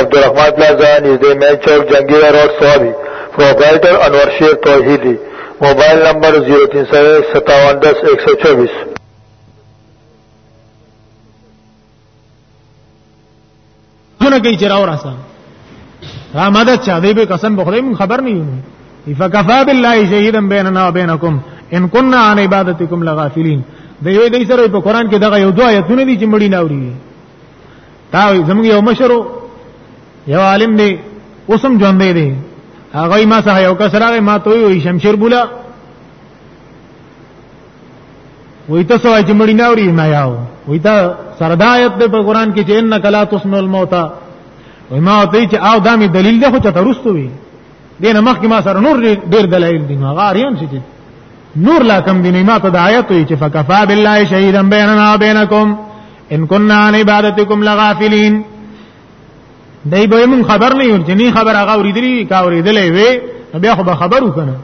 عبدالرحمن پلازا نزد مین چوک جنگیرہ روڈ سوابی پروپرائٹر انور شیر توحیدی موبائل نمبر 03015710124نه کوي چې راو راسه را مدد چا دی به قسم بخوري من خبر نه یو فکفا بالله شهیدا بیننا وبینکم ان كنا عن عبادتکم لغافلین د یوې د سره په قران کې دغه یو دوه آیتونه دي چې مړی ناوړي دا زموږ یو مشرو یو عالم دی اوسم ژوند دی هغه ما سره یو کس راغی ما ته وی شمشیر بولا وی ته سوای چې مړی ناوري ما یاو وی ته سردایت د قرآن کې چې ان کلا تسمع الموت وی ما ته چې او دامي دلیل ده خو چې ترستو وی دین مخکې ما سره نور ډیر دلایل دي ما غاریان شي نور لا کم دیني ما ته د آیت وی چې فکفا بالله شهیدا بیننا وبینکم ان كنا عن عبادتكم لغافلين دای به مون خبر نه یو چې نه خبر هغه اوریدلی کا اوریدلې وي بیا خو به خبر وکنه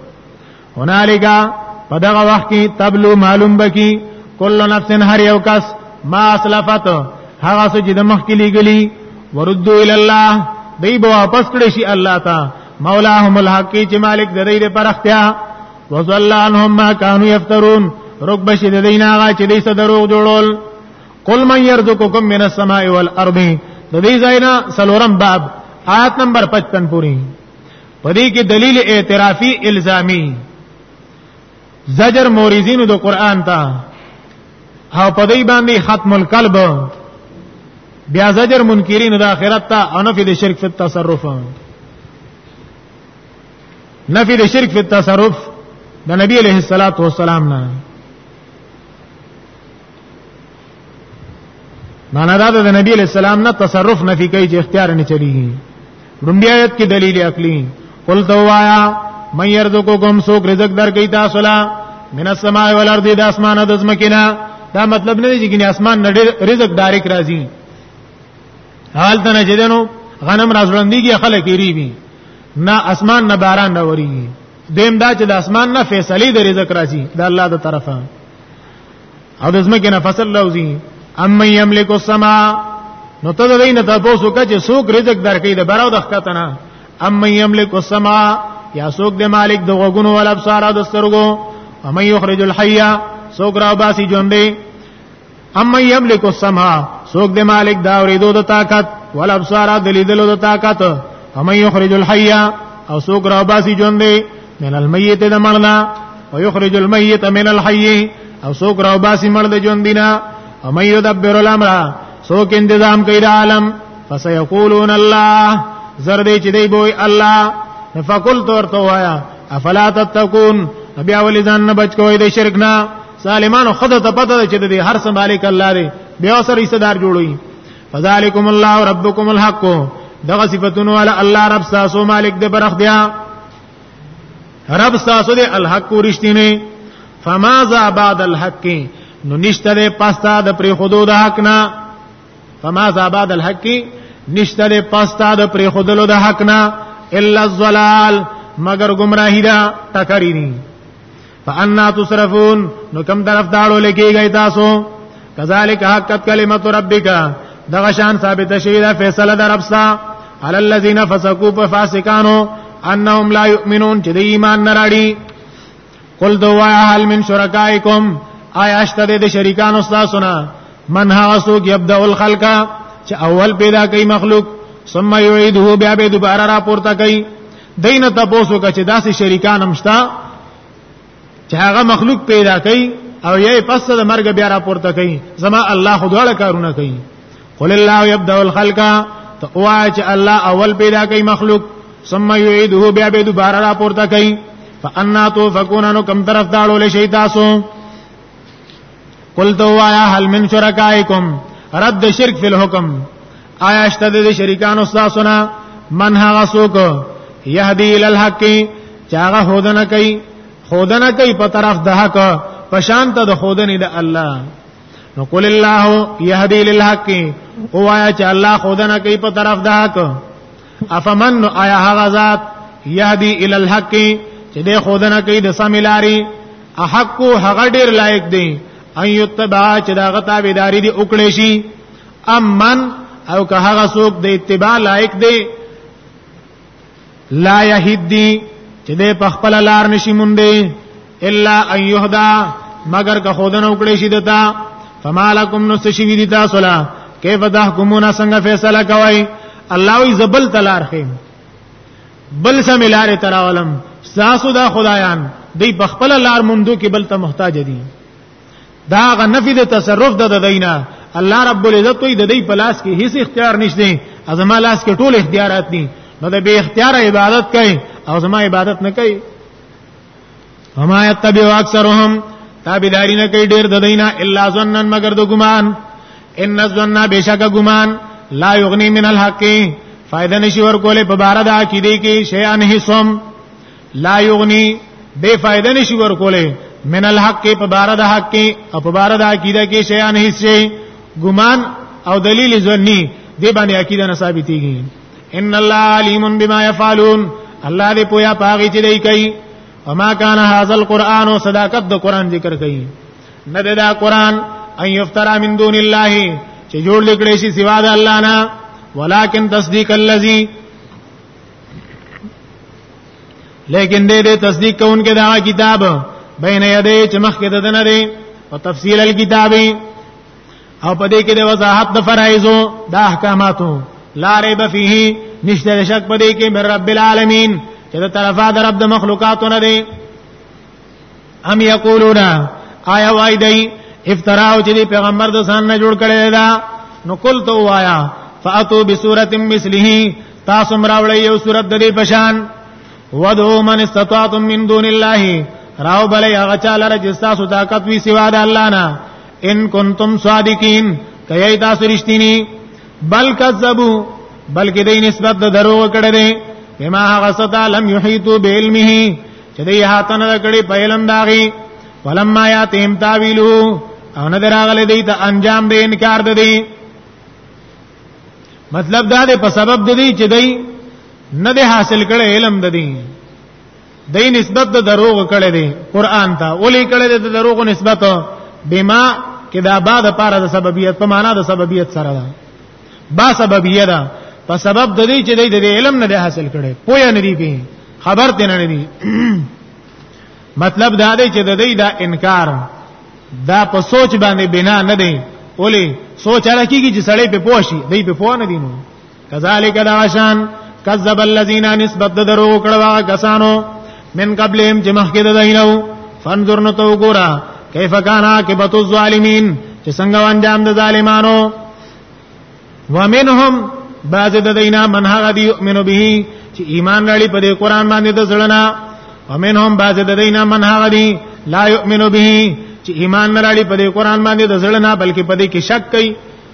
هنالګه په دغه وخت کې تبلو معلوم بکی کل نفس هر یو کس ما اسلفت هغه څه چې د مخ کې لګلی وردو ال الله دی به واپس کړی شي الله ته مولاهم الحق چې مالک د دې پر اختیار وضل عنهم ما كانوا يفترون رب بشد دینا غا چې دې څه دروغ جوړول قل من يرزقكم من السماء والارض د دې ځاینا سلورم باب آیت نمبر 55 پوری پدې کې دلیل اعترافي الزامي زجر مورزینو د قران ته او پدې باندې ختم القلب بیا زجر منکرین د اخرت ته او نفی د شرک په تصرف نفی د شرک په تصرف د نبی علیہ الصلات والسلام نه معنا دا د نبی علیہ السلام نه تصرف نفی کوي چې اختیار نه چلیږي لومبی آیت کې دلیل عقلی قل تو وایا من يرزقكم سوق رزق در کوي تاسو لا من السماء والارض د اسمان د زمکینا دا مطلب نه دی چې ګنې اسمان نه رزق ډایرک راځي حال ته نه جدنو غنم راځوندېږي خلک یې ریبي نه اسمان نه باران نه وری دیم دا چې د اسمان نه فیصله د رزق راځي د الله د طرفه او د زمکه نه فصل راوځي اما یملک السما نو ته دې نه تاسو کا چې څوک رزق درکې د براو د ښکته نه اما یملک السما یا څوک د مالک د غوګونو ول ابصار د سترګو اما یخرج الحی څوک را باسي ژوندې اما یملک السمع سوق د مالک دا اوریدو د طاقت ول ابصار د لیدلو د طاقت هم یخرج الحی او سوق را باسی ژوند من المیت د مړنا او یخرج المیت من الحی او سوق را باسی مړ د ژوند دینا هم یدبر الامر سوق انتظام کوي د عالم فسيقولون الله زر دې چې دی بوي الله فقل تور تو وایا افلا تتقون بیا ولې ځان نه بچ کوی د شرک نه ظالمانو خدای ته پته ده چې د هر څه مالک الله دی بیا سره یې صدر جوړوي فذالکم الله ربکم الحق دغه صفاتونه ول الله رب تاسو مالک دی برخدیا رب تاسو دی الحق ورشتینه فما ذا بعد الحق نو نشته ده پستا د پری خودو د حق نه فما ذا بعد الحق نشته ده پستا د پری خودلو د حق نه الا الضلال مگر گمراهی دا ټکری نه فانا تصرفون نو کم طرف داړو لکیږي تاسو کذالک حقت کلمت ربک دغه شان ثابت شوی دا فیصله در ربستا علی الذین فسقوا ففاسقانو انهم لا یؤمنون چې د ایمان نه راړي قل دوا هل من شرکائکم آیا اشته د شریکانو تاسو نه من هغه څوک یبدا الخلق چې اول پیدا کوي مخلوق ثم یعيده بیا به دوباره را پورته کوي دین ته پوسو کا چې داسې شریکان هم شته چې هغه مخلوق پیدا کوي او یې پس د مرګ بیا راپورته کوي زما الله خدای کارونه کوي قل الله يبدا الخلق تقوا چې الله اول پیدا کوي مخلوق ثم يعيده بیا به دوباره راپورته کوي فانا توفقون نو کم طرف داړو لشي تاسو قل تو وایا هل من شرکائکم رد شرک فی الحکم آیا اشتد دې شریکان استاد سنا من هغه سوک یهدی ال الحق چاغه هودنه کوي هودنه کوي په طرف د حق په شان ته د هودنې د الله نو قل الله یهدی للحق او آیا چې الله هودنه کوي په طرف د حق افمن آیا هغه ذات یهدی ال الحق چې د خودنه کوي د سمیلاری احق هغه ډیر لایق دی ان یتبع چې دا غتا بيداری دی وکړې شي امن او که هغه څوک د اتباع لایق دی لا یهدی چې د پخپل لار نشي مونږ الا ان يهدا مگر که خودنه وکړي شي دتا فمالکم نو سشي وی دي تاسو لا کیف تحکمون څنګه فیصله کوي الله وی زبل تلار خیم بل سم لار تراولم ساسو دا خدایان دی بخپل لار مندو کې بل ته محتاج دي دا غ نفي د تصرف د دینه الله رب العزت وی د دې پلاس کې هیڅ اختیار نشته ازما لاس کې ټول اختیارات دي نو د به اختیار عبادت کوي او زما عبادت نه کوي وما يتبع اکثرهم تابعداري نه کوي ډېر د دینه الا ظنن مگر د ګمان ان الظن بشک ګمان لا یغنی من الحق فائدہ نشي ورکولې په بار د عقیده کې شیان حسم لا یغنی بے فائدہ نشي ورکولې من الحق په بار د حق کې او په بار د عقیده کې شیان حسې ګمان او دلیل ظنی دی باندې عقیده نه ثابتېږي ان الله علیم بما يفعلون الله دې پویا پاږي چې دی کوي وما كان هذا القران صداقت د قران ذکر کوي نه دا قران ان یفترا من دون الله چې جوړ لګړې شي سوا د الله نه ولکن تصدیق الذی لیکن دې دې تصدیق کوونکې دا کتاب بین یدی چې مخکې ددنه دی او تفصیل الکتابی او په دې کې د وضاحت د فرایزو د احکاماتو لا ریب فيه نشته شک په دې کې من رب العالمین چې د طرفه د رب د مخلوقاتو نه دی ام یقولون آیا وای دی افتراو چې دی پیغمبر د سان نه جوړ کړی دا نو کول تو وایا فاتو بسوره مثله تاسو مراولې یو سورۃ د دې پشان ودو من استطاعتم من دون الله راو بلې هغه چاله چې تاسو طاقت وی سوا د الله نه ان کنتم صادقین کای تاسو رښتینی بل کذبو بلکې دې نسبت د درو کړه دې بما غستا لم یحیتو بعلمه چې دې هاتن کړي په علم داغي ولما یاتیم تاویلو او نه دراغله دې ته انجام دې انکار دې مطلب دا دې په سبب دې چې دې نه دې حاصل کړي علم دې د نسبت د دروغ کړي دي قران ته ولي کړي دي د دروغ نسبت بما کې دا با د پاره د سببیت په معنا د سببیت سره ده با سببیه ده په سبب د دې چې د علم نه ده حاصل کړي پوی نه دي په خبر ته نه دي مطلب دا دی چې د دې دا انکار دا په سوچ باندې بنا نه دی ولي سوچ راکېږي چې سړی په پوښي دی په پوه نه دي نو کذالک داشان کذب الذين نسبت درو کړه کسانو من قبلهم چې مخکې د دینو فانظر نو تو ګورا کیف کان عاقبت الظالمین چې څنګه انجام د ظالمانو ومنهم بعض د دینا من هغه دی یؤمن به چې ایمان لري په قرآن باندې د ځړنا ومنهم بعض د دینا من هغه دی لا یؤمن به چې ایمان لري په قرآن باندې د ځړنا بلکې په دې کې شک کوي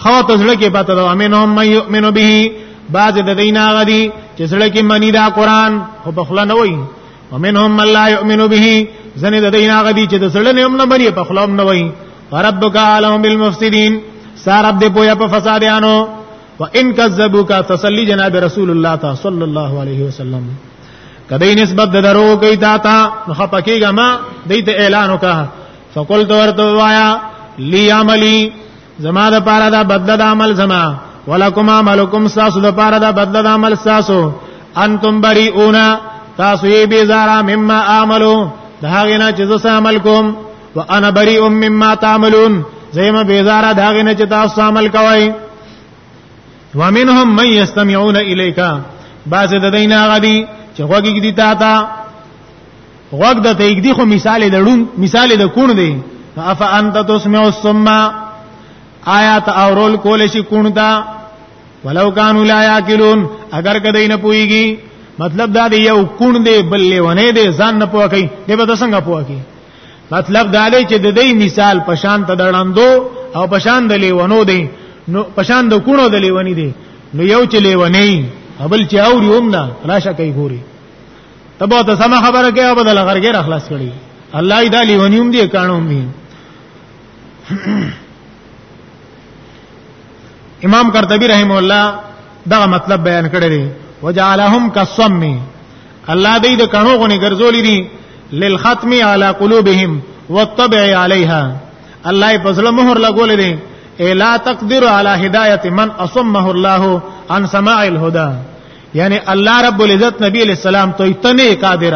خو ته زړه کې پته ده امنهم من یؤمن به بعض د دینا غدي چې زړه کې منی دا قران خو په خلا نه وای ومنهم من لا یؤمن به زنه د دینا غدي چې د زړه نه هم نه منی په خلا هم نه وای ربک علم بالمفسدين سارب دې پویا په فسادانو وان کذبوک تسلی جناب رسول الله تعالی صلی الله علیه وسلم کدی نسبت د درو کوي تا تا نو خپکیګه ما دیت اعلان وکړه فقلت ورته وایا لی عملی زما د پاره دا بدله د عمل زما ولکم عملکم ساسو د پاره دا بدله د عمل ساسو انتم بریئونا تاسو یې بیزارا مما عملو دا هغه نه چې زه عمل کوم وانا بریئ مما تعملون زېما بیزارا دا هغه نه چې تاسو عمل کوئ ومنهم من يستمعون اليك بعض د دینه غدي چې خوږی دي تا ته غوږ د تېګ دی خو مثال د ړون مثال د کون دی اف انت تسمع الصم آیات اورول کول شي کون دا ولو کانوا لا یاکلون اگر کدی نه پويږي مطلب دا دی یو کون دی بل لیونه دی ځان نه پوکي دی به څنګه پوکي مطلب دا دی چې د دې مثال پشان ته دړندو او پشان د لیونو دی نو پشان د کونو د لیونی دی نو یو چې لیونی ابل چې اوري هم نه راشه کوي ګوري ته به ته سم خبره کوي او بدل غرګه را خلاص کړي الله دې دلی ونیوم دې کانوم دې امام قرطبي رحم الله دا مطلب بیان کړی دی وجعلهم کصم الله دې د کانو غونې ګرځولې دي للختم على قلوبهم والطبع عليها الله په ظلم مهر لګولې دي الا تقدر على هدايه من اصمه الله عن سماع الهدى یعنی الله رب العزت نبی علیہ السلام ته تنه قادر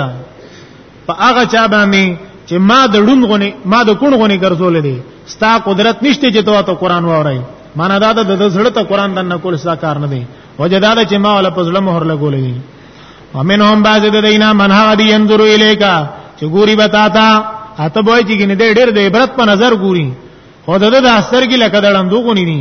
په هغه چا باندې چې ما د ډون غونې ما د کون غونې ګرځولې دي ستا قدرت نشته چې ته ته قران وورای معنا دا ده د زړه ته قران دنه کول ستا کار نه دی وجه دا ده چې ما ولا پزله مهر لګولې دي ومنهم بعض د دینا من هغه دی انظر الیکا چې ګوري بتا تا اته بوای چې ګنې ډېر د عبرت په نظر ګوري خو د د اثر کې لکه دړندو غونې دي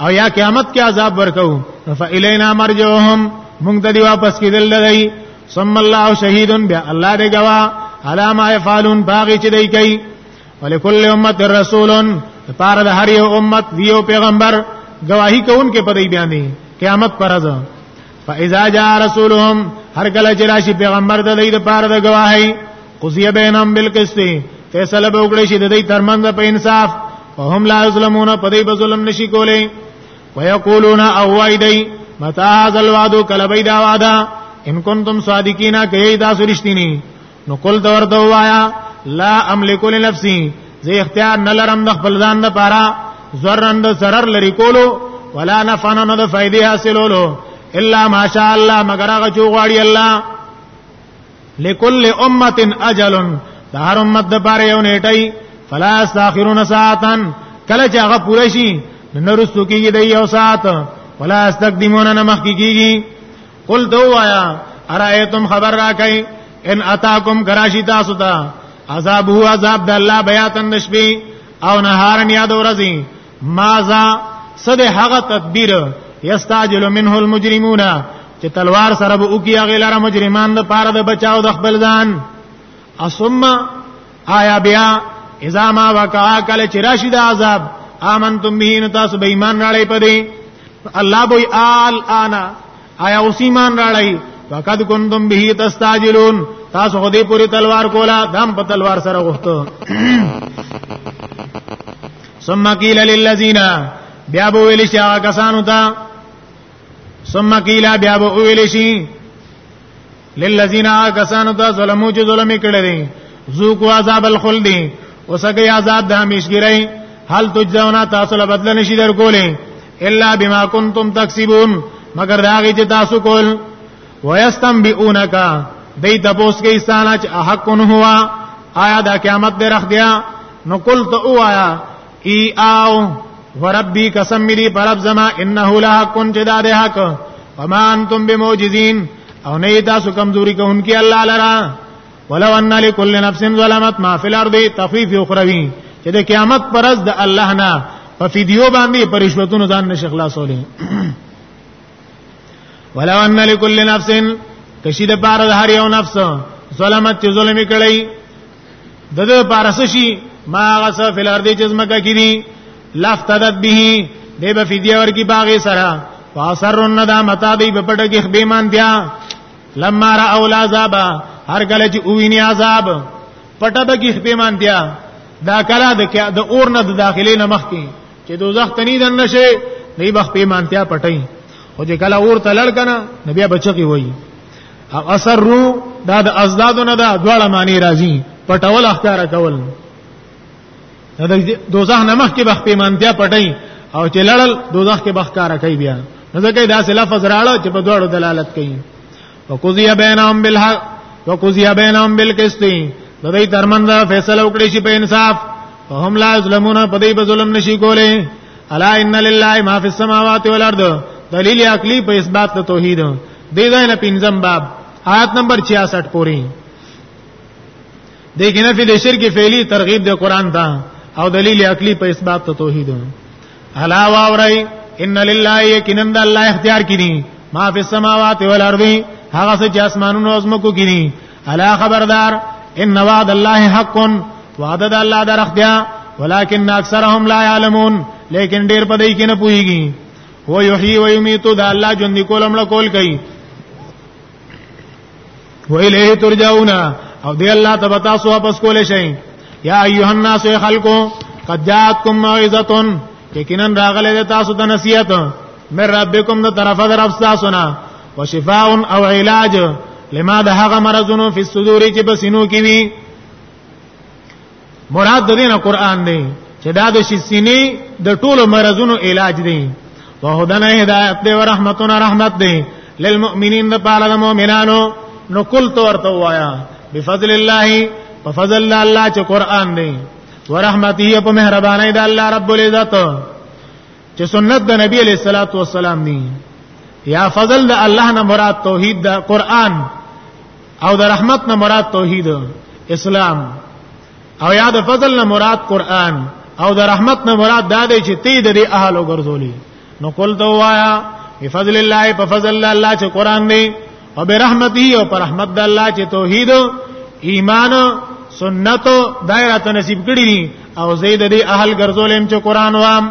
او یا قیامت کې عذاب ورکو فإلینا مرجوهم مونږ ته دی واپس کیدل لګی ثم الله شهید بیا الله دې گوا علا ما یفعلون باغی چې دی کوي ولکل امه رسول لپاره د هر یو امت دیو پیغمبر گواہی کوونکې په دې بیان دی قیامت پر ازه فاذا جاء رسولهم هر کله چې راشي پیغمبر د دې لپاره د گواهی قضی بینهم بالقسط فیصله به وکړي چې د دې ترمنځ په انصاف وهم لا یظلمون په دې به ظلم نشي کولای ويقولون اوایدی متى هذا الوعد کله بيدا وعده ان کنتم صادقین کای دا سرشتنی نو کول دور دو وایا لا املک لنفسي زه اختیار نه لرم د خپل ځان لپاره زرند سرر لري کولو ولا نفعنا نه د فائدې حاصلولو الا ماشاء الله مگر هغه چې غواړي الله لكل امه اجل د هر امت د پاره یو نیټي فلا استاخرون ساعتا کله چې هغه پوره شي نو رسو کېږي د یو ساعت ولا استقدمون نه مخ کېږي قل دو وایا ارایتم خبر را کئ ان اتاکم کراشی تاسو ته عذاب هو عذاب د الله بیاتن نشبی او نهارن یاد ورځی مازا صد هغه تدبیر یستاجل منه المجرمون چې تلوار سره به وکي هغه لاره مجرمان د پاره د بچاو د خپل ځان اسمه آیا بیا اذا ما وقع کله چې راشي د عذاب امنتم به نو تاسو به ایمان راړی پدې الله به آل انا آیا اوس ایمان راړی وقد کنتم به تستعجلون تاسو خو دې پوری تلوار کولا دم په تلوار سره غوښتو ثم قيل للذين بیا به ویل شي هغه کسانو ته ثم قيل بیا به ویل شي للذین کسانو ته ظلمو چې ظلم کړی دی ذوقوا عذاب الخلد وسګي عذاب د همیشګری هل تجزاونا تاسو له بدل نشي درکولې الا بما کنتم تکسبون مگر دا غي چې تاسو کول ويستنبئونک دای تپوس کې استانه چې حق هوا آیا دا قیامت درخ دیا نو قلت او آیا ای او وربی قسم مری پرب زما انه لحق جدا ده حق وما انتم بموجزین او نه تاسو کمزوري کوونکی الله لرا ولو ان لكل نفس ظلمت ما في الارض تخفيف اخروی چې د قیامت پرز د الله نه په فیدیو باندې پرشوتونو ځان نشه خلاصولې ولو ان لكل نفس کشید پار د هر یو نفس ظلمت چې ظلم کړی د دې پارسشي ما غس فل ارض جزمکه کړي لفتدت به دی به فدیه ورکی باغې سره فاسر الندامت دی په پټه کې خبيمان بیا لما را اولا عذاب هر کله چې اوینی عذاب پټه به کې خبيمان بیا دا کله د د اور نه د داخلي نه مخ کې چې دوزخ تنی دن نشي نه بخ پیمانتیا پټي او چې کله اور تلل کنه نبي بچو کې وایي او اثر رو دا د ازدادو نه دا دواړه معنی راځي پټول اخکار کول دا د دوزخ نه مخکې بخ پیمانتیا پټي او چې لړل دوزخ کې بخ کار کوي بیا نو ځکه دا سه لفظ راړو چې په دواړو دلالت کوي وقضي بينهم بالحق وقضي بينهم بالقسط د دې ترمنځ فیصله وکړي شي په انصاف فهم لا ظلمون په دې به ظلم نشي کولای الا ان لله ما فی السماوات والارض دلیل عقلی په اثبات توحید دې ځای نه پنځم باب آیت نمبر 66 پورې دغه نه فی شرک فعلی ترغیب د قران ته او دلیل عقلی په اسباب ته توحید الا واورای ان لله یقینا د الله اختیار کړي ما فی السماوات والارض هغه څه چې اسمانونو او زمکو کړي الا خبردار ان وعد الله حق وعده د الله درخ دی ولکن اکثرهم لا يعلمون لیکن ډیر په دې کې نه پوهیږي هو یحیی و یمیت دا الله ژوند کول امړه کول کوي و الیه ترجعون او دی الله تبارک تاسو واپس کول شئ یا ایها الناس خلقو قد جاءتکم موعظه یقینا راغله تاسو ته نصیحت مې ربکم د طرفه در افساسو نه وشفاء او علاج لما ده هغه مرزونو فی الصدور چې بسینو کې وی مراد د دینه قران دی چې دا د شسینی د ټولو مرزونو علاج دی وهدن هدایت دی ورحمتنا رحمت دی للمؤمنین د پاره د مؤمنانو نو کل تور تو وایا بفضل الله په فضل الله چې قران دی ورحمته په مهرباني د الله رب العزت چې سنت د نبی علیہ الصلوۃ والسلام دی یا فضل د الله نه مراد توحید د قران او د رحمت نه مراد توحید اسلام او یا د فضل نه مراد قران او د رحمت نه مراد دا دی چې تی د دې اهل وګرځولې نو قل تو وایا بفضل الله په فضل الله چې قران دی او برحمته او پر رحمت د الله چې توحید ایمان سنت دایره ته نصیب کړی او زید دې اهل ګرځولم چې قران وام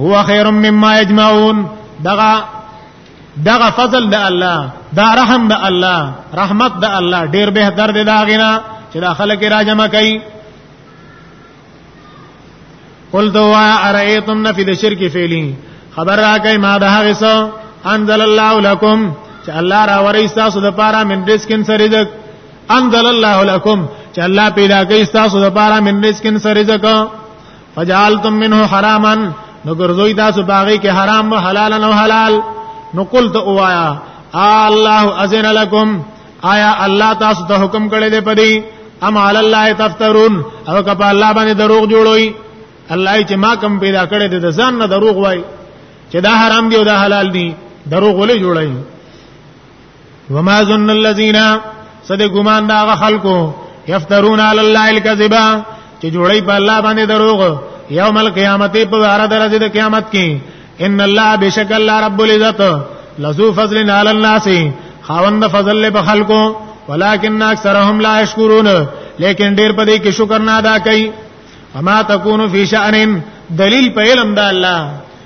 هو خیر مما یجمعون دغه دغه فضل د الله دا رحم د الله رحمت د الله ډیر به درد دا غنا چې دا خلک را جمع کوي قل دوا ارئیتم نفی د شرک فعلی خبر را کوي ما ده هغه څه انزل الله لكم چې الله را وري تاسو د پاره من رزقن سرزق انزل الله لكم چې الله پیدا کوي تاسو د پاره من رزقن سرزق فجعلتم منه حراما نو ګرځوي تاسو باغی کې حرام او حلال او حلال نو قلت اوایا الله اذن لكم آیا الله تاسو ته حکم کړی دی پدی ام علی الله تفترون او کپا الله باندې دروغ جوړوي الله چې ما کم پیدا کړی دی د ځان نه دروغ وای چې دا حرام دی او دا حلال دی دروغ ولې جوړای وما ظن الذين صد ګمان دا خلکو یفترون علی الله الكذبا چې جوړی په الله باندې دروغ یوم القیامت په اړه درځي د قیامت کې ان الله بشک الله رب العزت لذو فضل علی الناس خاوند فضل له خلکو ولکن اکثرهم لا یشکرون لیکن ډیر په دې کې شکر نه ادا کوي اما تکونو فی شأن دلیل په علم د الله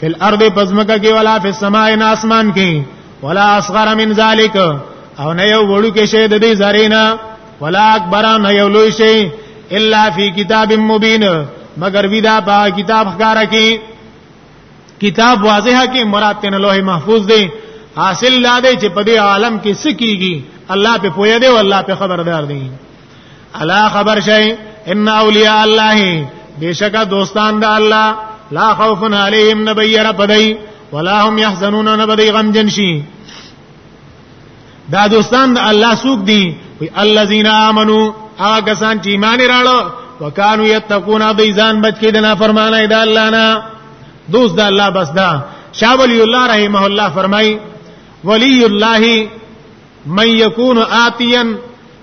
فی الارض پزمکه کې ولا فی السماء ان اسمان کې ولا اصغر من ذلک او نه یو وړو کې شه د دې زرینا ولا اکبر نه یو لوی شي الا فی کتاب مبین مگر ودا په کتاب ښکارا کې کتاب واضح کې مراد تن لوح محفوظ دی حاصل لا دی چې په دې عالم کې څه کیږي الله په پوهه دی او الله په خبردار دی الا خبر شي ان اولیاء الله بشکا دوستان د الله لا خوف علیهم نبی رب دی ولا هم يحزنون نبی غم جنشي دا دوستان د الله سوق دي وی الذين امنوا هغه کسان چې ایمان راړو وکانو یتقون د ځان بچ کې د نافرمانه د الله نه دوست د الله بس دا شاه ولی الله رحمه الله فرمای ولی الله من یکون آتیا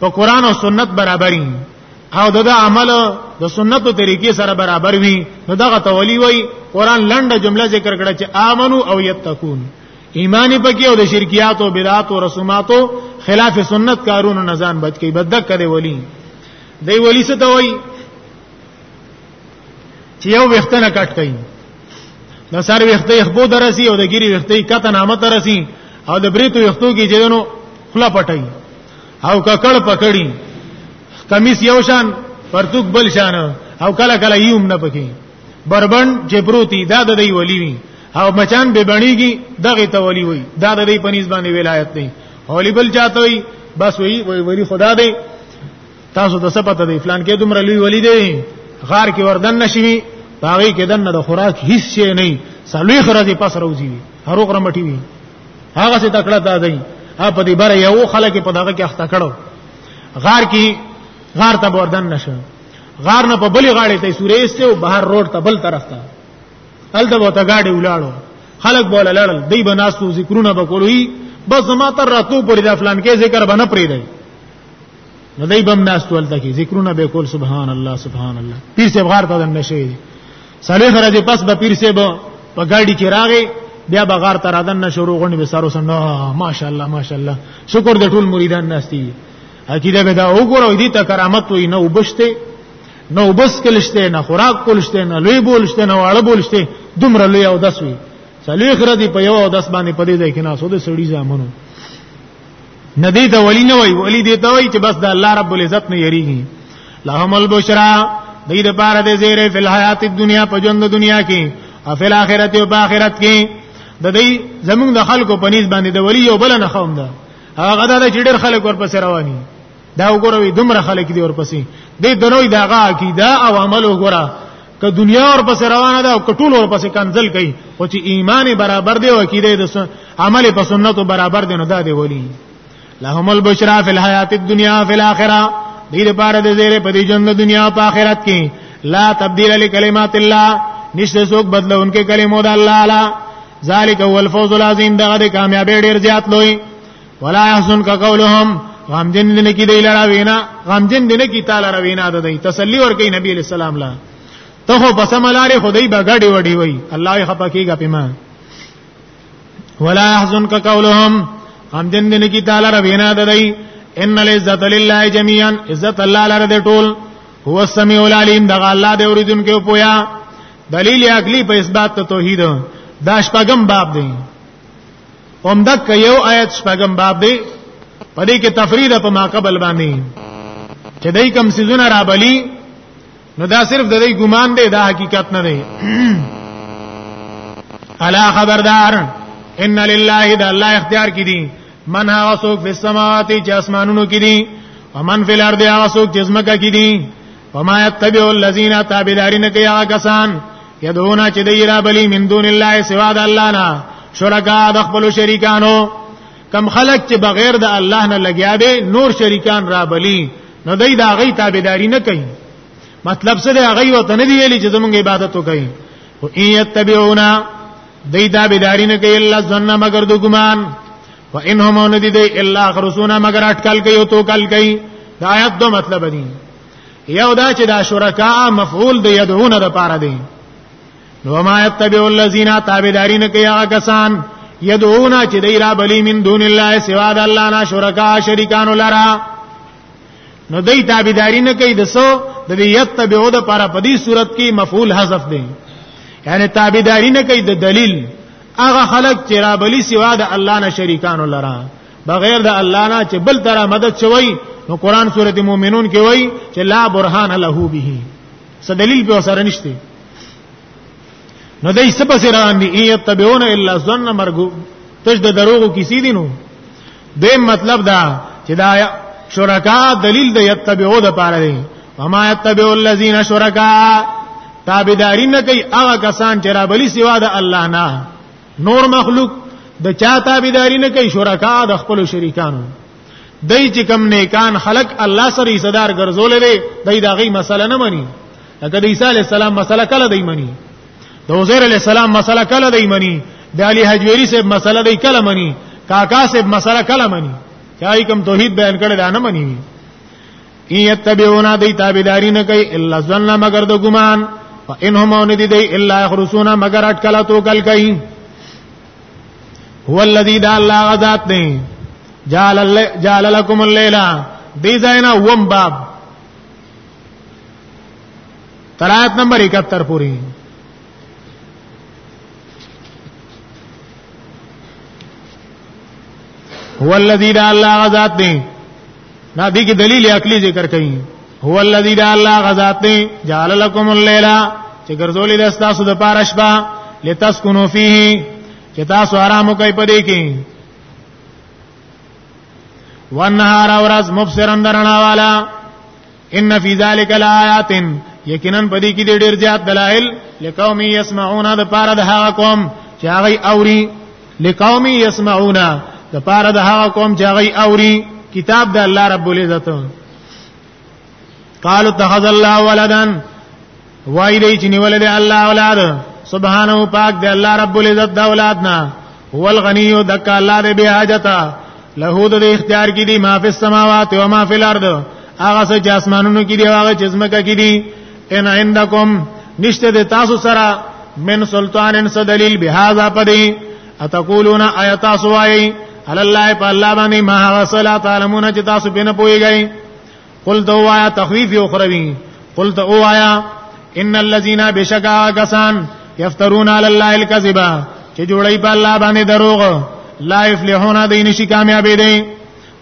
په قران او سنت برابرۍ او د عمل د سنتو طریقې سره برابر وي نو دغه تولی وای قران لنډه جمله ذکر کړه چې امنو او یتقون ایمانی پکې او د شرکیات او بدعات او رسوماتو خلاف سنت کارونو نه ځان بچ کی بدک کړي ولی دی ولی څه دوی چې یو وختنه کټ کین نو سر وختې خبو درسي او د ګيري وختې کته نامه درسي او د بریتو وختو کې جنو خلا پټي او ککړ پکړی کمیس یو شان پرتوک بل شان او کله کله یوم نه پکې بربند چې پروتي دا د دی ولی وی او مچان به بڼیږي دغه ته ولی وی دا د دی پنيز باندې ولایت دی اولی بل چاته وی بس وی ولی خدا دی تاسو د څه پته دی فلان کې دومره لوی ولی دی غار کې وردن نشوي باغی کې دنه د خوراک هیڅ شي نه سلوي خرازي پس روزي هر غره مټي وي هغه څه تکړه تا دی ا په دې بره یو خلک په دغه کې اخته کړو غار کې غار ته وردن نشو غار نه په بلی غاړې ته سورې سته او بهر روډ ته بل طرف ته هلته وته گاډي ولاړو خلک بوله لړل دی بناستو ذکرونه بکولوي بس زما تر راتو پورې د فلان کې ذکر بنه پرې دی نو دی بم ناستو هلته کې ذکرونه به کول سبحان الله سبحان الله پیر سے غار ته نشي صالح راځي پس به پیر سیب په ګاډي کې راغی بیا بغار تر اذن نه شروع غونډې به سارو سن ماشاءالله ماشاءالله شکر د ټول مریدان ناشتي عقیده به دا وګورو دي ته کرامت وي نه وبشته نه وبس کلشته نه خوراک کولشته نه لوی بولشته نه واړه بولشته دومره لوی او دس وي صالح راځي په یو او دس باندې پدې ځای کې ناسو د سړي ځامنو نه دې ته ولی نه وای ولی دې ته وای چې بس د الله رب العزت نه یریږي لهم البشرا دې د پاره دې زیره فل حیات دنیا په ژوند دنیا کې او فل اخرت او اخرت کې د دې زمونږ د خلکو په نسبت باندې د ولی یو بل نه خوم ده هغه دا چې ډېر خلک ورپسې رواني دا وګوروي دومره خلک دي ورپسې دې دنوې داغه عقیده او عمل وګوره که دنیا ور پس روانه ده او کټول ور پس کنزل کوي او چې ایمان برابر دی او عقیده د عمل په سنت برابر دی نو دا دی ولی لهم البشرا فی الحیات الدنیا فی الاخره دې لپاره د زیره په دې ژوند دنیا او آخرت کې لا تبديل لکلمات الله نشته څوک بدلونکې کلمو د الله اعلی ذالک هو الفوز العظیم دغه د کامیابی ډیر زیات لوی ولا يحسن كقولهم غم جن دین کی دی لرا وینا غم جن دین کی تعالی را وینا ده دی تسلی ور کوي نبی علیہ السلام لا ته خو پس ملاره خدای بغړی وډی وی الله یې خپکیږي پما ولا يحزن كقولهم غم جن دین کی تعالی را وینا ده دی ان العزت لله جميعا عزت الله لره دی ټول هو السميع العليم دغه الله دی اوریدونکو پویا دلیل عقلی په اثبات توحید دا شپږم باب دی هم دک یو آیت شپږم باب دی په دې کې تفریده په ما قبل باندې چې دای کوم سيزونه را بلی نو دا صرف د دې ګمان دی دا حقیقت نه دی الا خبردار ان لله د الله اختیار کی دي من هغه څوک په سماواتي چې اسمانونو کې دي ومن فی الارض هغه څوک چې زمکه کې دي وما يتبع الذين تابعين كيا کسان يدعون چې دی را بلی من دون الله سوا د الله نه شرکا د خپل شریکانو کم خلق چې بغیر د الله نه لګیا دي نور شریکان را بلی نو دای دا غي تابعداري نه کوي مطلب څه دی هغه وته نه دی ویلي چې زمونږ عبادت وکړي او ان يتبعونا دای تابعداري نه کوي الله ظن مگر د ګمان وانهم ان دي دي الا خرسونا مگر اٹکل کوي او توکل کوي دا آیات دو مطلب دي یو دا چې دا شرکا مفعول دی يدعون د پاره دی نو ما يتبع الذين تابعدارین کوي هغه کسان يدعون چې دی را بلی من دون الله سوا د الله نه شرکا شریکان لرا نو دی تابعداري نه کوي دسو د دې یتبعو د پاره په دې صورت کې مفعول حذف دی یعنی تابعداري نه کوي د دلیل هغه خلق چې را بلی سوا د الله نه شریکان لرا بغیر د الله نه چې بل تر مدد شوی نو قران سورته مومنون کې وای چې لا برهان له به څه دلیل به سره نشته نو دای سپس روان دي یتبعون الا ظن مرغو تج د دروغو کسی دي نو دیم مطلب دا چې دا شرکا دلیل د یتبعو د پاره دی وما یتبعو الذین شرکا تابعداري نه کوي هغه کسان چې را بلی سوا د الله نه نور مخلوق د چا تابعداري نه کوي شرکا د خپل شریکانو دای چې کم نیکان خلق الله سره صدر ګرځول دي دای دا غي مسله نه مني لکه د عیسی علی السلام مسله کله دای مني د عزیر علی السلام مسله کله دی منی د علی حجویری صاحب مسله دی کله منی کاکا صاحب مسله کله منی چای کوم توحید بیان کړی دا نه منی ای یتبعونا دی تابعداری نه کوي الا ظن مگر د ګمان فانهم ان دی دی الا یخرسون مگر اٹکل تو کل کوي هو الذی دا الله غذات نه جعل جعل لكم الليل دی زینا وم باب تر آیت نمبر 71 پورې هو الذی لا الله غذات دی نا دی کی دلیل عقلی ذکر کړي هو الذی لا الله غذات دی جعل لكم الليل چې ګرځولې د تاسو د پاره شپه لتسكنوا فيه چې تاسو آرام کوئ په دې کې والنهار ورځ مبصرن درنا والا ان فی ذلک لآیات یقینا پدې کې ډېر زیات دلایل لقوم یسمعون د پاره د هغه قوم چې هغه اوري لقوم یسمعون د پاره د هغه قوم چې هغه اوري کتاب د الله رب العزت قالوا اتخذ الله ولدا وای دی چې نیول دی الله اولاد سبحانه پاک دی الله رب العزت د اولاد نه هو الغنی دک الله دی به حاجت له د اختیار کې دی ما فی السماوات و ما فی الارض هغه څه چې اسمانونو کې دی هغه چې زمکه کې دی ان عندکم نشته د تاسو سره من سلطان انس دلیل به هاذا پدی اتقولون ایت اسوای علی الله په الله باندې ما هغه صلا تعلمون چې تاسو بنه پويږئ قل دو آیا تخویف یو خروی قل ته اوایا ان الذين بشکا کسان یفترون علی الله الكذبا چې جوړی په الله باندې دروغ لا یفلحون دای نشي کامیابې دي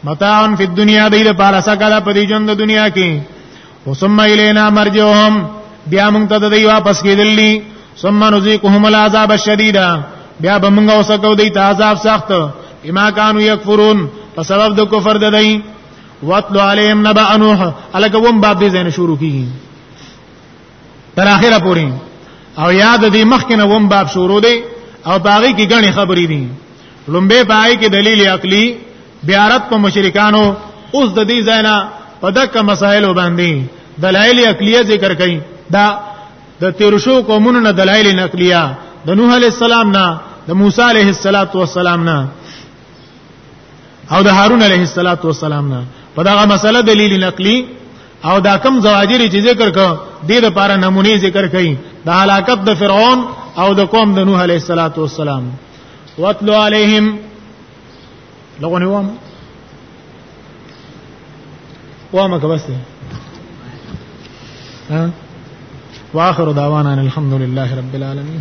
متاعن فی الدنیا دای له پاره سکه په دې ژوند دنیا کې وسم الینا مرجوهم بیا موږ ته دوی واپس کېدلی ثم نذيقهم العذاب الشديد بیا به موږ اوسکو دوی ته عذاب سخت بما كانوا يكفرون په سبب د کفر د دوی واتلو علیهم نبأ نوح الګ وم باب دې زنه شروع کیږي تر اخره پورې او یاد دې مخکنه وم باب شروع دی او باغی کې غني خبرې دي لومبه پای کې دلیل عقلی بیارت په مشرکانو اوس د دې زینا په دغه مسائل باندې دلایل عقلیه ذکر کړي دا د تیرشو قومونو نه دلایل نقلیه د نوح علی السلام نه د موسی علیه السلام نه او د هارون علیه السلام نه په دا مسله دلیل نقلی او دا کم زواجر چې ذکر کړه د دې لپاره نمونه ذکر کړي د هلاکت د فرعون او د قوم د نوح علیه السلام واتلو علیهم لغونه وام وامه که بس ها واخر دعوانا الحمد لله رب العالمين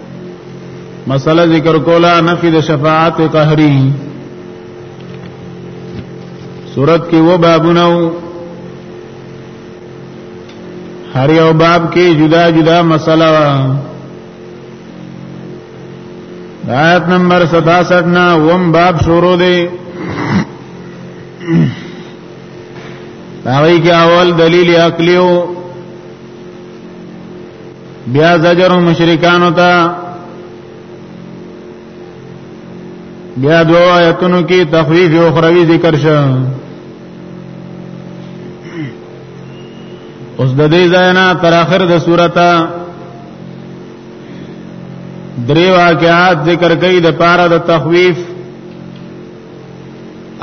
مسله ذکر کولا نفی د شفاعت قهری صورت کې و بابونه هر یو باب کې جدا جدا مسله وا آیت نمبر 67 نا وم باب شروع دی هغه کې اول دلیل عقلیو بیا زجر مشرکانو ته بیا دو آیتونو کې تخویف او خروی ذکر شو اوس د دې ځای نه تر اخر د سورته درې واقعات ذکر کوي د پاره د تخویف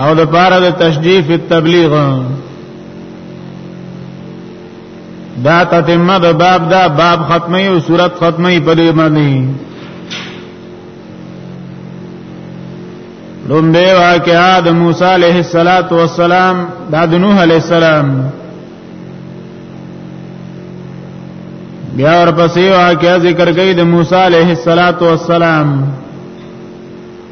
او د پاره د تشجیف التبلیغ دا تتمه د باب دا باب ختمي او صورت ختمي په دې باندې لومبه واقعا د موسی علیه السلام دا د نوح علیه السلام بیا ورپسې واقعا ذکر کوي د موسی علیه السلام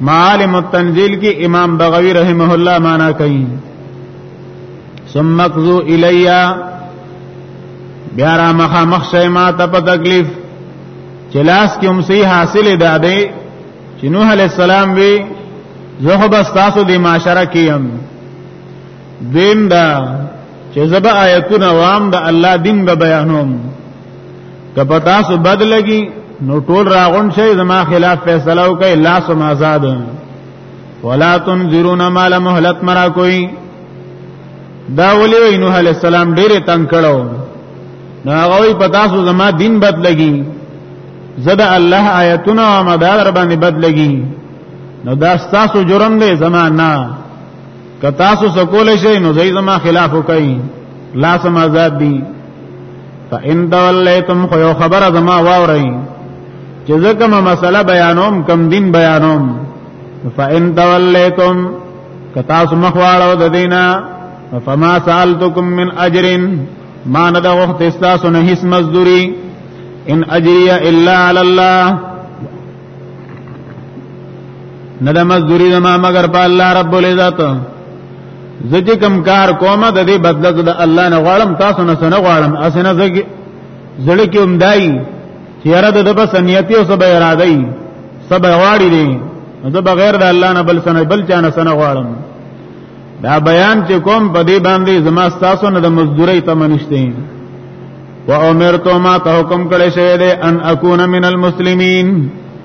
معالم التنزیل کې امام بغوی رحمه الله معنا کوي ثم اقذو الیا بیا را مخه مخ شي ما ته په تکلیف چلاس کې هم سي حاصل ده ده چې نوح علی السلام وی زه خو بس تاسو د معاشره کیم دیم دا چې زبا آیتونه وام د الله دین به بیانوم که په تاسو بد لګي نو ټول راغون شي زما خلاف فیصله وکړي الله سم آزاد ولا تنذرون ما له مهلت مرا کوي دا ولي وي نوح عليه السلام ډېر تنگ کړو نو هغه وي په تاسو زما دین بد لګي زدا الله آیتونه او مدار باندې بد لګي نو دا تاسو جرم دی زما نه که تاسو سکول شي نو زې زما خلاف وکړي لا سم آزاد دي فان تولیتم خو یو خبره زما واورئ چې زه کومه مسله بیانوم کم دین بیانوم فان تولیتم که تاسو مخواړو د دینه فما سالتکم من اجر ما نه د وخت تاسو نه هیڅ مزدوری ان اجری الا علی الله نه د مزدوری زما مگر په الله رب العزت زجه کم کار کومه د دې بدله د الله نه غواړم تاسو نه سن غواړم اسنه زګ زړه کې همدای چې یاره د بس نیت او سبا اراده ای سبا غواړي دي زه بغیر د الله نه بل سن بل چا نه سن غواړم دا بیان چې کوم په دې باندې زما تاسو نه د مزدوري تمنشته و امرتو ما ته حکم کړی شوی دی ان اكون من المسلمین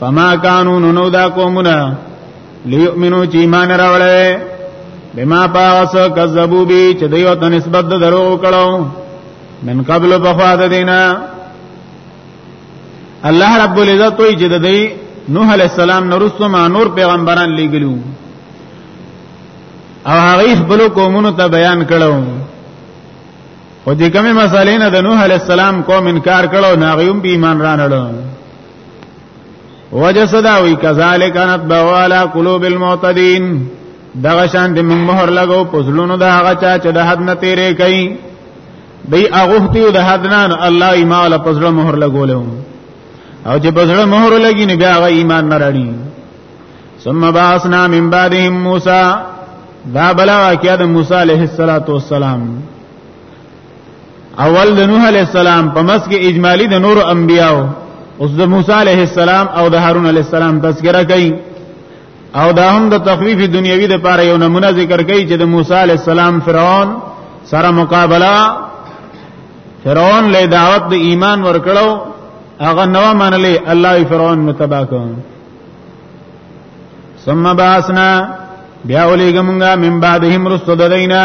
فما كانوا نو دا قومنا ليؤمنوا چې ایمان راوړل بما پاس کذبوا به چې دوی ته نسبت درو کړو من قبل بفاد دینا الله رب العزت وی چې دوی نوح علی السلام نورستو ما نور پیغمبران لګلو او هغه خپل قومونو ته بیان کړو خو دې کومه مسالې نه د نوح علی السلام قوم انکار کړو ناغیوم به ایمان رانړو وجه صدا وی کذالک نتبع علی قلوب المعتدین دغه شان د موږ مهر لګو پزلونو د هغه چا چې د حد نه تیرې کوي دی اغوختی د حد نه الله ایمال پزړه مهر لګولو او چې پزړه مهر لګی نه بیا هغه ایمان نه راړي ثم باسنا من بعدهم موسی دا بلا واقعیا د موسی علیه السلام اول د نوح علی السلام په مس کې اجمالی د نور انبیاو اوس د موسی علیه السلام او د هارون علیه السلام تذکرہ کوي او دا هم د تخفیف دنیوي د پاره یو نمونه ذکر کوي چې د موسی علیه السلام فرعون سره مقابله فرعون له دعوت د ایمان ورکړو هغه نو منلې الله فرعون متبا کوم ثم باسنا بیا ولېګمږه من بعدهم رسل دینا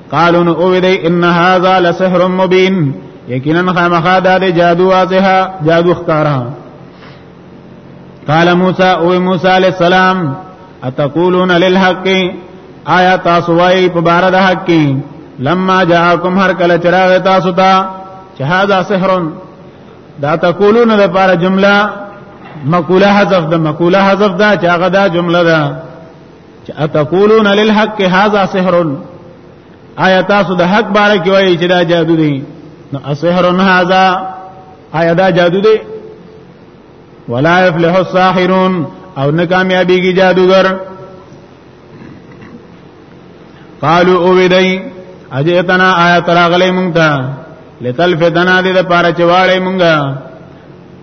قالو نو او دی ان هاذا لسحر مبین یقینا خامخا دا دی جادو واضح جادو ښکارا قال موسی او موسی علی السلام اتقولون للحق آیا تاسو وای په بار د حق کې لما جاءکم هر کله چراغ تاسو ته چې هاذا سحر دا تقولون د لپاره جمله مقوله حذف د مقوله حذف دا چې هغه دا جمله ده چې اتقولون للحق هذا سحر آیا تاسو د حق باره کې وایي چې دا جادو دی نو سحر هذا آیا دا جادو دی ولا يفلح الساحرون او نه کامیابیږي جادوګر قالوا او ودی اجئتنا آیات راغلی مونږ ته لتلفتنا دې د پاره چواړې مونږه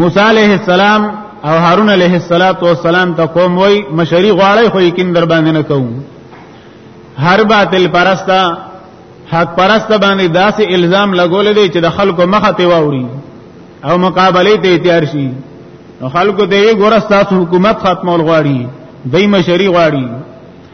موسی علیہ السلام او هارون علیہ الصلات والسلام ته کوم وای مشری غواړی خو یقین در باندې نه کوم هر باطل پرستا حق پرست باندې داسې الزام لګول دی چې د خلکو مخه ته واوري او مقابله ته تیار شي نو خلکو ته یې ګورستا حکومت ختمول غواړي دای مشری غواړي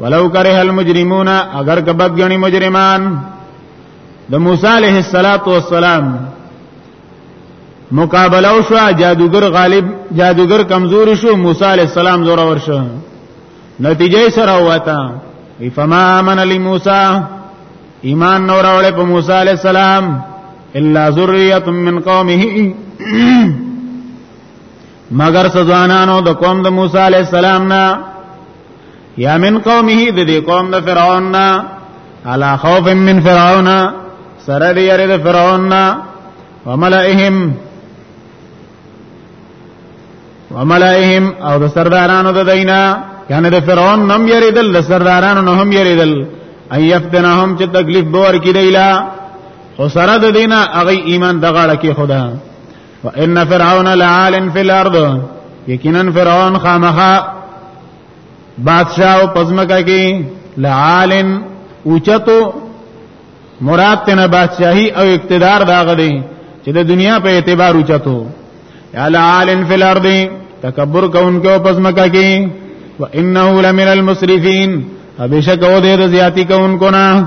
ولو کرہ المجرمون اگر کبد غنی مجرمان د موسی علیہ الصلات والسلام مقابله شو جادوګر غالب جادوګر کمزور شو موسی علیہ السلام زور ورشه نتیجه سره وتا فما امن لموسی ایمان نور اورې په موسی علیہ السلام الا ذریه من قومه مگر سزوانانو د قوم د موسی علی السلام نه یا من قومه د دې قوم د فرعون نه علا خوف من فرعون سره دې یری د فرعون نه وملئهم وملئهم او د سردارانو د دینا یعنی د فرعون نم یریدل د سردارانو نه هم یریدل ان یفتنهم چې تکلیف بور کی دیلا خو سره د دینا هغه ایمان دغاړه کې خدا وان فرعون لعال فی الارض یقینا فرعون خامخا بادشاہ او پزمکا کی لعال اوچتو مراد تنه بادشاہي او اقتدار داغه دی چې د دنیا په اعتبار اوچتو یا لعال فی الارض تکبر کوونکو پزمکا کی وانه لمن المسرفین ابشک او دې زیاتی کوونکو نه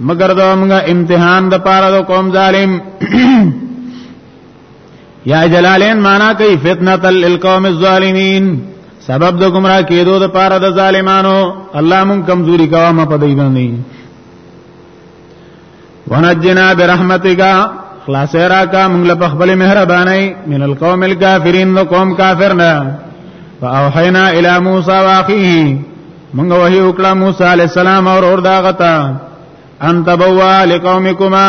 مگر دا موږ امتحان د پاره د قوم ظالم یا جلالین معنا کوي فتنه للقوم الظالمین سبب د گمراه کېدو د پاره د ظالمانو الله مون کمزوري کوا ما پدې باندې ونجنا برحمتک خلاص را کا مونږ له خپل مهرباني من القوم الكافرين نو قوم کافر نه فاوحينا الى موسى واخيه مونږ وحی وکړه موسی علی السلام اور اور دا غتا ان تبوا لقومکما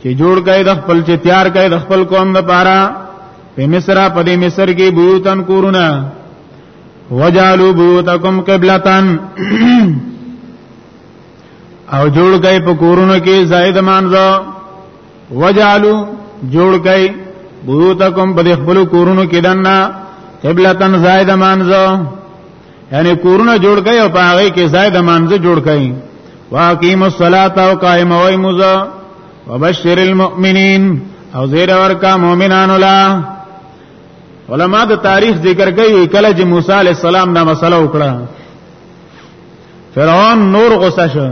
چې جوړ کړي د خپل چې تیار کړي د خپل قوم د پاره په مصر په دې مصر کې بيوتن کورونه وجالو بيوتکم قبلتان او جوړ کړي په کورونو کې زائد مانځو وجالو جوړ کړي بيوتکم په خپل کورونو کې دنا قبلتن زائد مانځو یعنی کورونه جوړ کړي او پاغي کې ځای د مانزه جوړ کړي واقیم الصلاۃ او قائم وای موزه وبشر المؤمنین او زیر ورکا مؤمنانو لا علما د تاریخ ذکر کوي کله چې موسی علی السلام دا مسله وکړه فرعون نور غوسه شو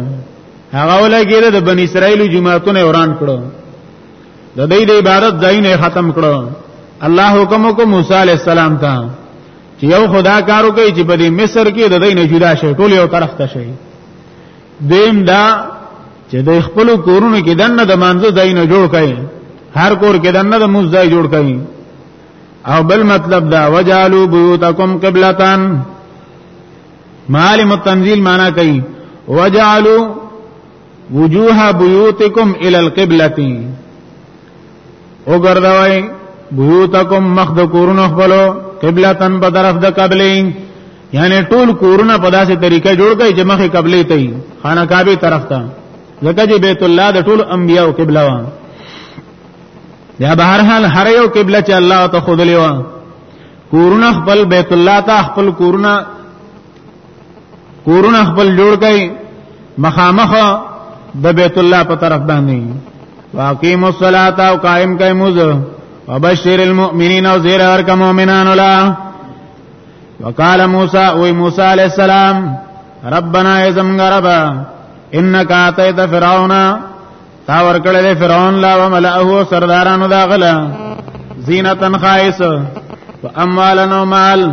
هغه ولګید د بنی اسرائیل جماعتونه وران کړو د دې د عبادت ځایونه ختم کړو الله حکم وکړ موسی علی السلام ته چې یو خدا کارو کوي چې په دې مصر کې د دې نه جدا شي ټول یو طرف ته شي دیم دا چې د خپل کورونو کې دنه د مانزه ځای نه جوړ کړي هر کور کې دنه د موږ ځای جوړ کړي او بل مطلب دا وجالو بیوتکم قبلتان معالم التنزیل معنا کوي وجالو وجوه بیوتکم الی القبلۃ او ګرځوي بیوتکم مخ د کورونو خپلو قبلتن په طرف د قبله یعنی ټول کورونه په داسې طریقه جوړ کړي چې مخه قبله ته وي خانه کعبه طرف ته ځکه چې بیت الله د ټول انبیانو قبله و یا به هر حال هر یو قبله چې الله ته خودلې و کورونه خپل بیت الله ته خپل کورونه کورونه خپل جوړ کړي مخامخ د بیت الله په طرف باندې واقیم الصلاۃ او قائم کای موز وبشر المؤمنین او زیر اور کا مؤمنان ولا وقال موسی او موسی علیہ السلام ربنا یزم غرب انک اتیت فرعون تا ورکړل فرعون لا وملئه سردارانو دا غلا زینتن خایس واموالن ومال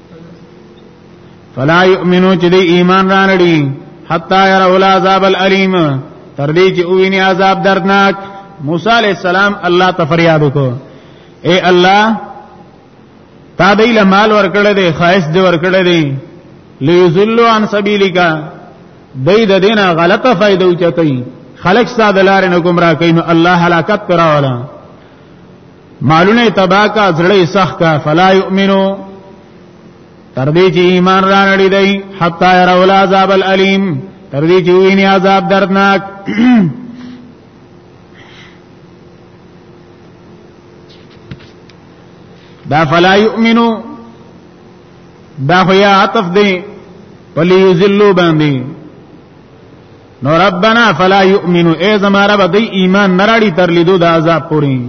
فلا یؤمنو چې دی ایمان را نړي حتا ير العذاب الالم تر دې چې ویني عذاب دردناک موسی علی السلام الله ته فریاد وکړ اے الله تا دې له مال ورکړې دې خاص دې ورکړې دې ليذلوا عن سبيلك دې د دینه غلطه فائدہ وچتای خلق ساده لار نه گمراه کین الله هلاکت کراولا مالونه تبا کا زړه سخ کا فلا یؤمنو تر دې چې ایمان را نړی دی حتا يروا العذاب الالم تر دې چې ویني عذاب دردناک دا فلا یؤمنو دا خو یا عطف دی پلی یذلوا باندې نو ربنا فلا یؤمنو ای زما رب دی ایمان نراړي تر لیدو د عذاب پوری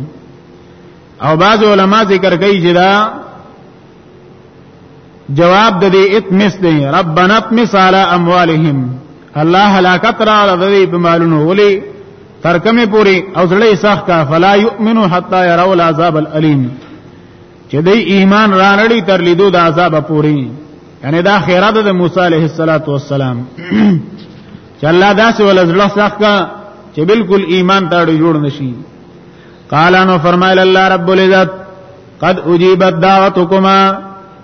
او بعض علما ذکر کوي چې دا جواب د دې اتمس دی ربنا اتمس علی اموالهم الله هلاکت را لدی په مالونو ولي تر کومه پوری او زړه سخت کا فلا یؤمنو حتا يروا العذاب الالم چې دی ایمان رانړي تر لیدو د عذاب پوری یعنی دا خیرات د موسی علیه السلام چې الله داسې ول زړه سخت کا چې بالکل ایمان ته جوړ نشي قال انو فرمایل الله رب العزت قد اجيبت دعوتكما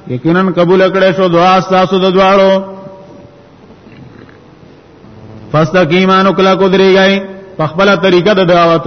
یقینا قبول کړې شو دعا تاسو د دواړو فاستقیمانو کلا کو درې گئی په خپل طریقه د دعوت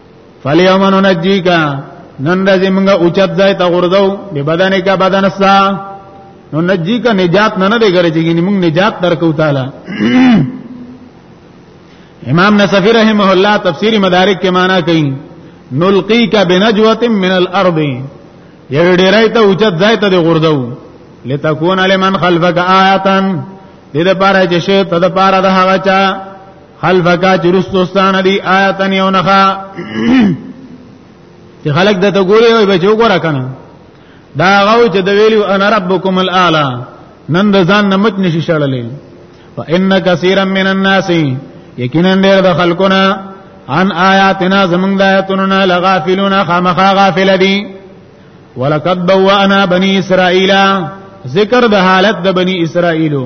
فلیوم ننجیکا نن راځي موږ اوچت ځای ته غردو به بدن کا بدن سا نو نجی کا نجات نه نه دی ګرځي یعنی موږ نجات درکو تعالی امام نصفی رحمه الله تفسیر مدارک کې معنا کوي نلقی کا بنجوه من الارض یو ډیرای ته اوچت ځای ته غردو لتكون لمن خلفك آیاتن دې لپاره چې شه ته د پاره د هغه چا خلفکا چرستوستان دی آیتن یو نخا چې خلک د ته ګوري وي بچو ګورا کنه دا غو چې د ویلو انا ربکم الاعلى نن د ځان نمک نشي شړلې فان كثيرا من الناس یقینا ډېر د خلکونه عن آیاتنا زمونږ د آیاتونو نه لغافلون خامخا غافل دي ولقد بوانا بني اسرائيل ذکر د حالت د بني اسرائيلو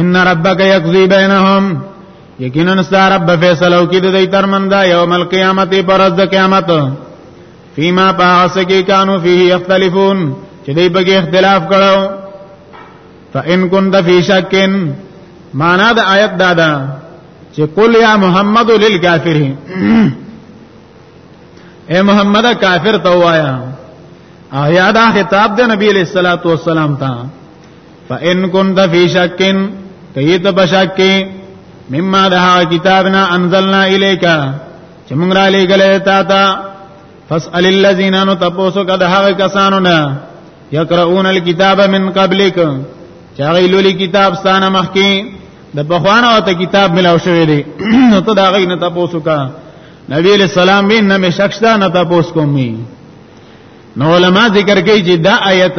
ان ربک یقضی بینهم یقینا ستاره رب فیصله کوي د دې ترمن دا یوم القیامت پر ورځ د قیامت فیما پاس کې کانو فيه یختلفون چې دې په کې اختلاف کړو فان كنت فی شکن معنا د آیت دا ده چې قل یا محمد للکافرین اے محمد کافر ته وایا او یادا خطاب د نبی علیہ الصلوۃ والسلام ته فان كنت في شك کیت بشک مما ده کتابنا انزلنا الیک چې موږ را لېګلې تا ته فاسال الذين ان تاسو کده هغه کسانو نه یقرؤون الكتاب من قبلک چې هغه لولي کتاب ستانه مخکي د بخوانه او ته کتاب ملاو شوی دی نو ته دا غي نه تاسو کا نبی علیہ السلام به نه شخص دا نه تاسو کومي نو علما ذکر کوي چې دا آیت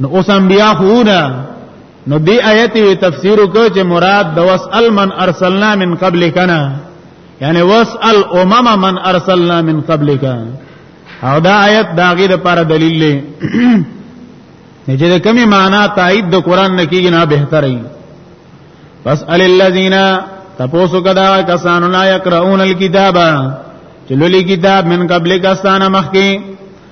نو اوس انبیا خوونه نو دی آیت وی تفسیر کو چې مراد د وسل من ارسلنا من قبل کنا یعنی وسل امم من ارسلنا من قبل کنا او دا آیت دا غیر پر دلیل لې نه چې کمی معنا تایید د قران نه کیږي نه بهتر ای پس ال الذین تپوسو کدا کسانو لا یقرؤون الکتاب چې لولي کتاب من قبل کستانه مخکې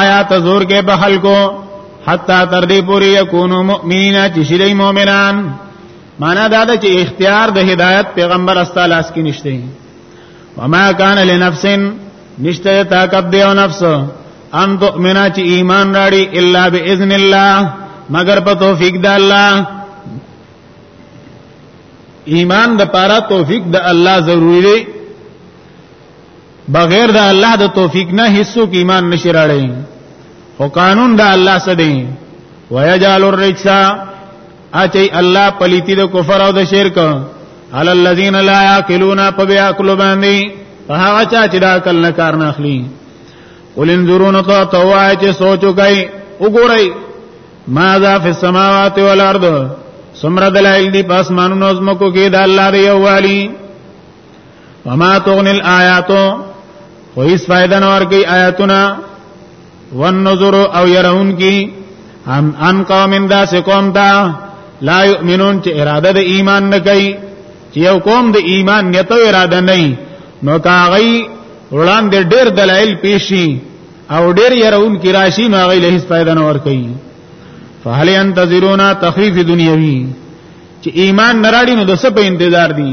آیا ته زور کې په خلکو حتا تر دې پورې یکونو مؤمنین چې شری مؤمنان معنا دا ده چې اختیار د هدایت پیغمبر استاله اس کې نشته وما کان لنفس نشته طاقت دی او نفس ان تؤمنا چې ایمان راړي الا باذن الله مگر په توفیق د الله ایمان د پاره توفیق د الله ضروری دی بغیر د الله د توفیق نه هیڅوک ایمان نشي راړی او قانون د الله سدي ويجعل الرجس اچي الله پليتي د کفر او د شرک على الذين لا يعقلون فبيعقل باندې هغه چا چې دا عقل نه کار نه اخلي ولنذرون تو توای چې سوچو کوي وګورئ ماذا فی السماوات والارض سمر دلائل دی پاسمانونو زمکو کې د الله دی یووالی وما تغني الآيات خو هیڅ فائدہ نه ورکي آیاتونه والنظر او يرون کی ان ان قوم دا سه قوم دا لا يؤمنون چې اراده د ایمان نه کوي چې یو قوم د ایمان نیت او اراده نه نو کاغی وړاندې ډېر دلایل پیشي او ډېر يرون کی راشي نو هغه له هیڅ فائدہ نه ور کوي فهل ينتظرون تخفيف دنیوي چې ایمان نراړي نو د څه په انتظار دي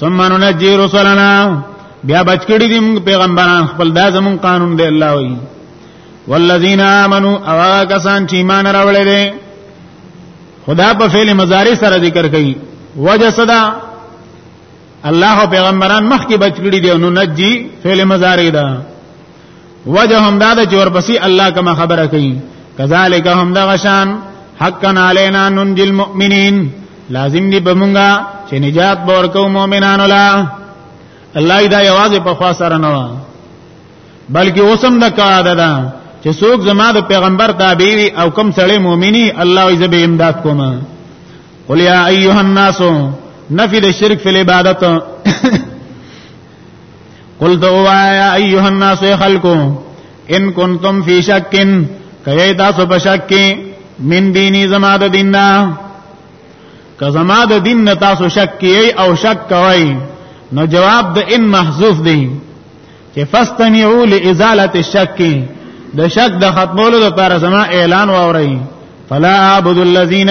ثم ننجي رسلنا بیا بچ کړی دي موږ پیغمبران خپل دا زمون قانون دی الله وی والذین آمنو او کسان چې ایمان راوړل دي خدا په فعل مضارع سره ذکر کوي وجه صدا الله پیغمبران مخکې بچ کړی دی نو نجی فعل مضارع ده وجه هم دا د جور پسې الله کما خبره کوي کذالک هم دا غشان حقا علینا ننجی المؤمنین لازم دی بمونگا چې نجات بور کو مؤمنانو لا الله دا یوازې په خوا سره نه و بلکې اوسم د قاعده ده چې څوک زما د پیغمبر تابع وي او کم سړی مؤمنی الله یې به امداد کوم قل یا ایها الناس نفی د شرک فی العبادت قل تو وایا ایها الناس خلقو ان کنتم فی شکن کای تاسو په شک کې من دینی زما د دین نه که زما د دین نه تاسو شک کې او شک کوي نو جواب د ان محذوف دی چې فاستمعوا لازاله الشک د شک د ختمولو لپاره زما اعلان واوري فلا اعبد الذين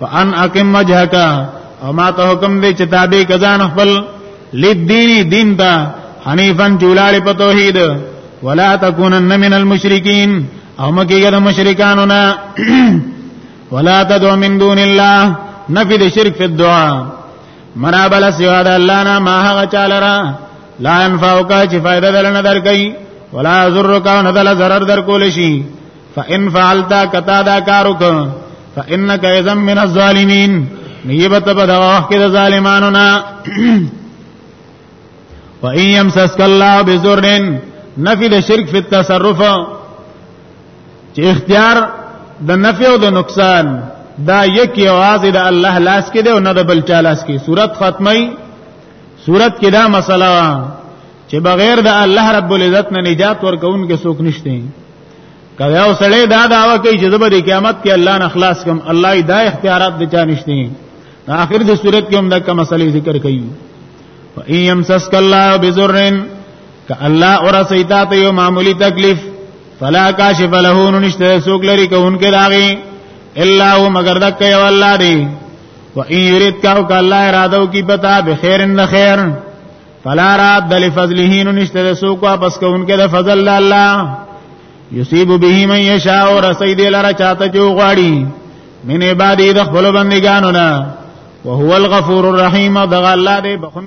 فان اقم وجهک او ما ته حکم دی چې تابع کزان خپل لدین دین دا حنیفن جولال په توحید ولا تکونن من المشرکین او مکیګه د مشرکانو نه ولا تدعو من دون الله نفی د شرک فی الدعاء مرابل سوا د الله نه ما هغه چاله را لا انفعک چې فائدہ دلنه درکې ولا ضررک نه دل ضرر در کول شي فان فعلت کتا دا کارو کو فانك اذا من الظالمين نیبت په دا وخت کې د ظالمانو نه و ان يمسسك الله بذر نفي د شرک فی التصرف چې اختیار د نفع او د نقصان دا یک आवाज د الله لاس کې دی او نه د بل چا لاس کې صورت ختمي صورت کې دا مسله چې بغیر د الله رب العزت نه نجات ورکون کې څوک نشته کله یو سړی دا داوا کوي چې زبر قیامت کې الله نه خلاص کوم الله یې دا اختیارات د چا نشته اخر د صورت کې هم دا کوم مسلې ذکر کوي ایم سسک الله بذرن ک الله اور سیتا ته یو معمولی تکلیف فلا کاشف له نشته سوک لري کوونکې داغي الا هو مگر دک یو الله دی و ان یرید کا ک الله اراده کی پتا به خیر نه خیر فلا راد لفضله نو نشته د سوق واپس کوونکې د فضل د الله یصيب به من یشاء او رسید لره چاته جو غواړي من عبادی د خپل بندګانو نه وهو الغفور الرحیم دغه الله دې بخون